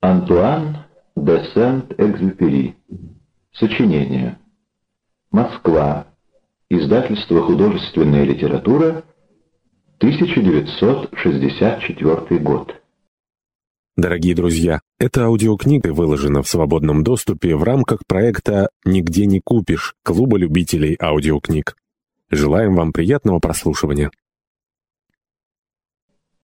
Антуан де Сент-Экзюпери. Сочинение. Москва. Издательство «Художественная литература», 1964 год. Дорогие друзья, эта аудиокнига выложена в свободном доступе в рамках проекта «Нигде не купишь» Клуба любителей аудиокниг. Желаем вам приятного прослушивания.